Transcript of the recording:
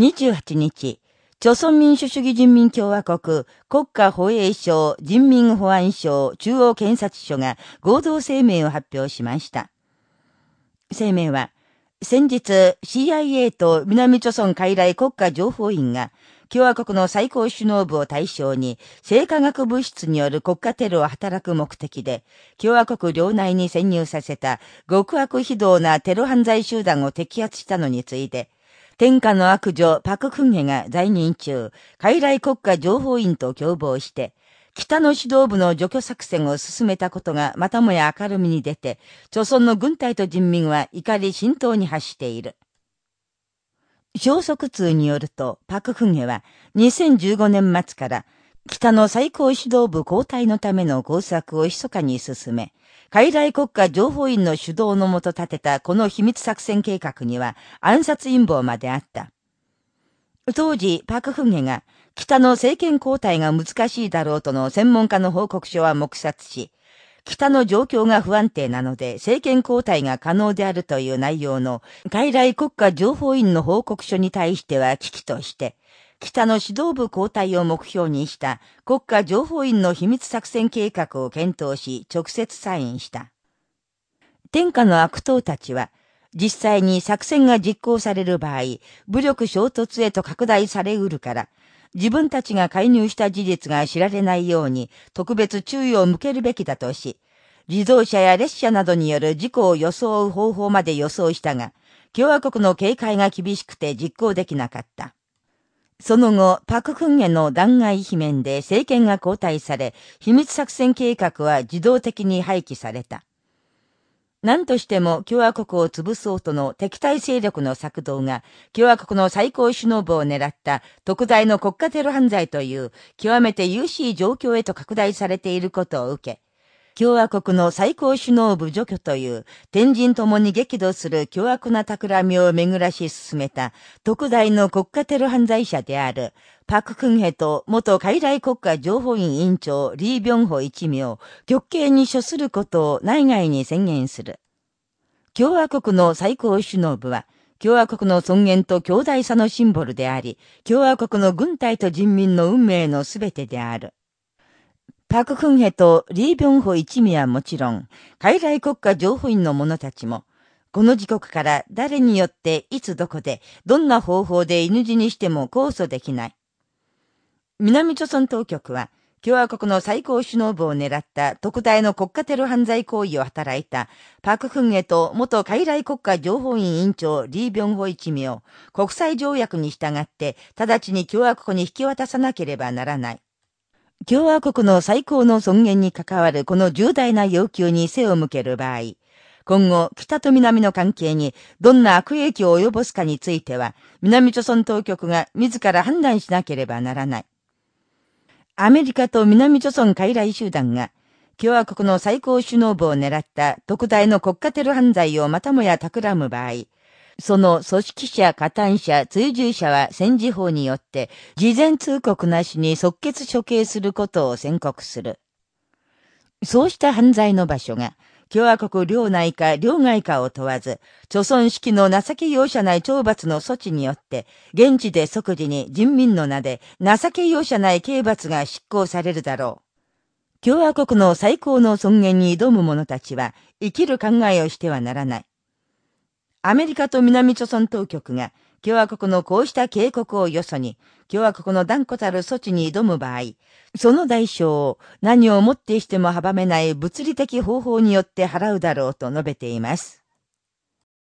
28日、朝鮮民主主義人民共和国国家保衛省人民保安省中央検察署が合同声明を発表しました。声明は、先日 CIA と南朝鮮海来国家情報院が共和国の最高首脳部を対象に、生化学物質による国家テロを働く目的で、共和国領内に潜入させた極悪非道なテロ犯罪集団を摘発したのについて、天下の悪女パククンヘが在任中、海来国家情報院と共謀して、北の指導部の除去作戦を進めたことがまたもや明るみに出て、朝鮮の軍隊と人民は怒り浸透に発している。消息通によると、パククンヘは2015年末から北の最高指導部交代のための工作を密かに進め、海外国家情報院の主導のもと立てたこの秘密作戦計画には暗殺陰謀まであった。当時、パクフンゲが北の政権交代が難しいだろうとの専門家の報告書は黙殺し、北の状況が不安定なので政権交代が可能であるという内容の海外国家情報院の報告書に対しては危機として、北の指導部交代を目標にした国家情報院の秘密作戦計画を検討し、直接サインした。天下の悪党たちは、実際に作戦が実行される場合、武力衝突へと拡大されうるから、自分たちが介入した事実が知られないように特別注意を向けるべきだとし、自動車や列車などによる事故を装う方法まで予想したが、共和国の警戒が厳しくて実行できなかった。その後、パククンゲの弾劾罷免で政権が交代され、秘密作戦計画は自動的に廃棄された。何としても共和国を潰そうとの敵対勢力の策動が共和国の最高首脳部を狙った特大の国家テロ犯罪という極めて優しい状況へと拡大されていることを受け、共和国の最高首脳部除去という天神ともに激怒する凶悪な企みを巡らし進めた特大の国家テロ犯罪者であるパククンヘと元海外国家情報院委員長リー・ビョンホ一味を極刑に処することを内外に宣言する。共和国の最高首脳部は共和国の尊厳と強大さのシンボルであり、共和国の軍隊と人民の運命のすべてである。パククンヘとリービョンホ一味はもちろん、海外国家情報院の者たちも、この時刻から誰によっていつどこで、どんな方法で犬死にしても控訴できない。南朝鮮当局は、共和国の最高首脳部を狙った特大の国家テロ犯罪行為を働いたパククンヘと元海外国家情報院委員長リー・ビョンホ一味を国際条約に従って直ちに共和国に引き渡さなければならない。共和国の最高の尊厳に関わるこの重大な要求に背を向ける場合、今後、北と南の関係にどんな悪影響を及ぼすかについては、南朝鮮当局が自ら判断しなければならない。アメリカと南朝鮮傀儡集団が、共和国の最高首脳部を狙った特大の国家テロ犯罪をまたもや企む場合、その組織者、加担者、追従者は戦時法によって、事前通告なしに即決処刑することを宣告する。そうした犯罪の場所が、共和国領内か領外かを問わず、貯村式の情け容赦ない懲罰の措置によって、現地で即時に人民の名で情け容赦ない刑罰が執行されるだろう。共和国の最高の尊厳に挑む者たちは、生きる考えをしてはならない。アメリカと南朝鮮当局が共和国のこうした警告をよそに、共和国の断固たる措置に挑む場合、その代償を何をもってしても阻めない物理的方法によって払うだろうと述べています。